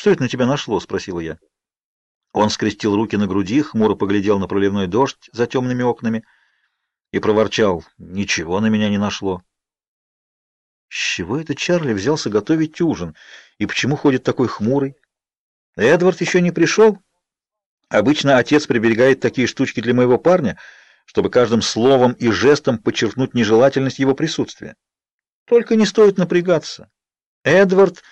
«Что это на тебя нашло?» — спросила я. Он скрестил руки на груди, хмуро поглядел на проливной дождь за темными окнами и проворчал. «Ничего на меня не нашло». С чего это Чарли взялся готовить ужин? И почему ходит такой хмурый? Эдвард еще не пришел? Обычно отец приберегает такие штучки для моего парня, чтобы каждым словом и жестом подчеркнуть нежелательность его присутствия. Только не стоит напрягаться. Эдвард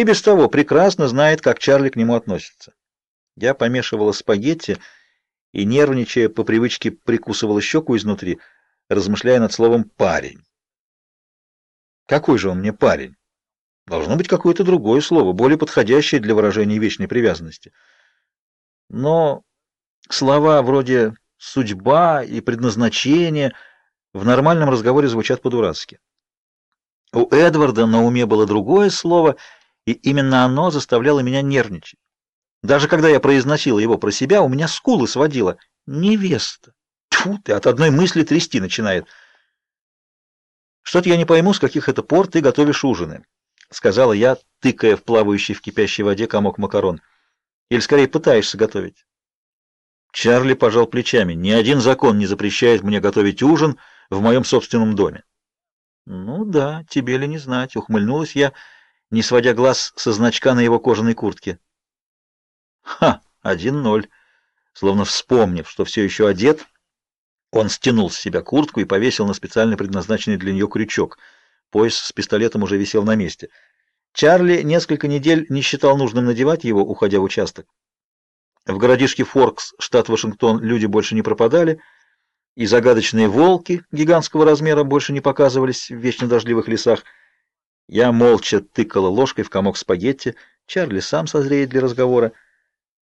и без того прекрасно знает, как Чарли к нему относится. Я помешивала спагетти и, нервничая, по привычке прикусывала щеку изнутри, размышляя над словом «парень». Какой же он мне парень? Должно быть какое-то другое слово, более подходящее для выражения вечной привязанности. Но слова вроде «судьба» и «предназначение» в нормальном разговоре звучат по-дурацки. У Эдварда на уме было другое слово, и именно оно заставляло меня нервничать. Даже когда я произносила его про себя, у меня скулы сводило. Невеста. Тьфу ты, от одной мысли трясти начинает. Что-то я не пойму, с каких это пор ты готовишь ужины, сказала я, тыкая в плавающий в кипящей воде комок макарон. Или скорее пытаешься готовить. Чарли пожал плечами. Ни один закон не запрещает мне готовить ужин в моем собственном доме. Ну да, тебе ли не знать, ухмыльнулась я, не сводя глаз со значка на его кожаной куртке. Ха, один ноль. Словно вспомнив, что все еще одет, он стянул с себя куртку и повесил на специально предназначенный для нее крючок. Пояс с пистолетом уже висел на месте. Чарли несколько недель не считал нужным надевать его, уходя в участок. В городишке Форкс, штат Вашингтон, люди больше не пропадали, и загадочные волки гигантского размера больше не показывались в вечно дождливых лесах. Я молча тыкала ложкой в комок спагетти. Чарли сам созреет для разговора.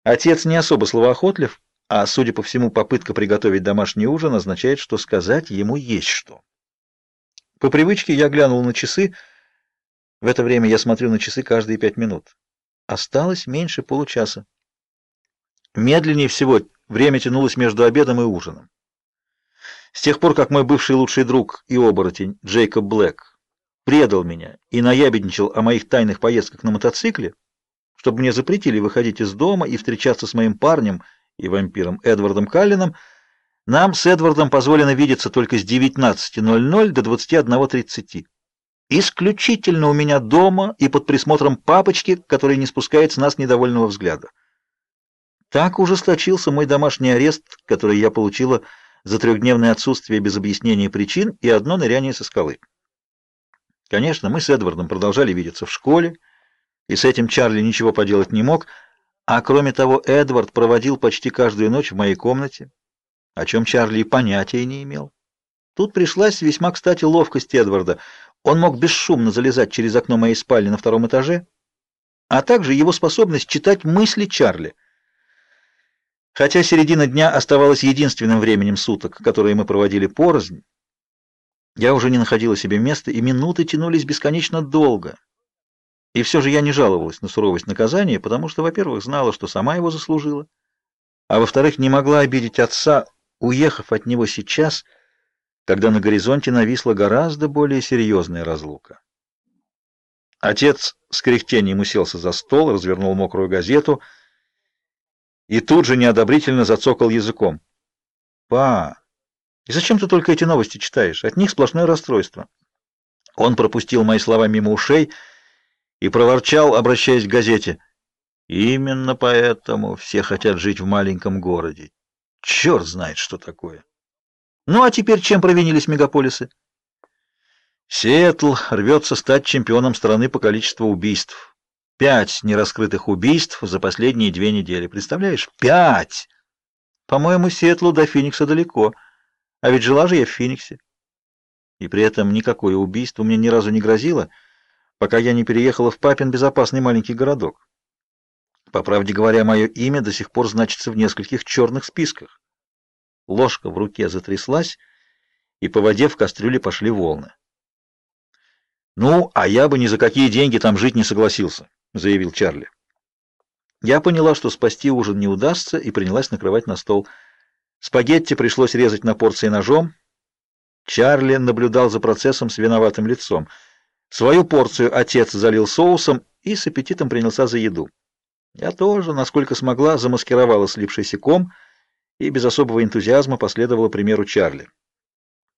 Отец не особо словоохотлив, а, судя по всему, попытка приготовить домашний ужин означает, что сказать ему есть что. По привычке я глянул на часы. В это время я смотрю на часы каждые пять минут. Осталось меньше получаса. Медленнее всего время тянулось между обедом и ужином. С тех пор, как мой бывший лучший друг и оборотень Джейкоб Блэк предал меня и наябедничал о моих тайных поездках на мотоцикле, чтобы мне запретили выходить из дома и встречаться с моим парнем — и вампиром Эдвардом Каллином, нам с Эдвардом позволено видеться только с 19.00 до 21.30. Исключительно у меня дома и под присмотром папочки, который не спускает с нас недовольного взгляда. Так ужесточился мой домашний арест, который я получила за трехдневное отсутствие без объяснения причин и одно ныряние со скалы. Конечно, мы с Эдвардом продолжали видеться в школе, и с этим Чарли ничего поделать не мог, а кроме того, Эдвард проводил почти каждую ночь в моей комнате, о чем Чарли понятия не имел. Тут пришлась весьма кстати ловкость Эдварда. Он мог бесшумно залезать через окно моей спальни на втором этаже, а также его способность читать мысли Чарли. Хотя середина дня оставалась единственным временем суток, которое мы проводили порознь, я уже не находила себе места, и минуты тянулись бесконечно долго. И все же я не жаловалась на суровость наказания, потому что, во-первых, знала, что сама его заслужила, а во-вторых, не могла обидеть отца, уехав от него сейчас, когда на горизонте нависла гораздо более серьезная разлука. Отец с кряхтением уселся за стол, развернул мокрую газету и тут же неодобрительно зацокал языком. «Па, и зачем ты только эти новости читаешь? От них сплошное расстройство». Он пропустил мои слова мимо ушей и проворчал, обращаясь к газете. Именно поэтому все хотят жить в маленьком городе. Черт знает, что такое. Ну а теперь чем провинились мегаполисы? Сиэтл рвется стать чемпионом страны по количеству убийств. Пять нераскрытых убийств за последние две недели. Представляешь? Пять! По-моему, Сиэтлу до Феникса далеко. А ведь жила же я в Фениксе. И при этом никакое убийство мне ни разу не грозило — пока я не переехала в папин безопасный маленький городок. По правде говоря, мое имя до сих пор значится в нескольких черных списках. Ложка в руке затряслась, и по воде в кастрюле пошли волны. «Ну, а я бы ни за какие деньги там жить не согласился», — заявил Чарли. Я поняла, что спасти ужин не удастся, и принялась накрывать на стол. Спагетти пришлось резать на порции ножом. Чарли наблюдал за процессом с виноватым лицом — Свою порцию отец залил соусом и с аппетитом принялся за еду. Я тоже, насколько смогла, замаскировала слипшийся ком и без особого энтузиазма последовала примеру Чарли.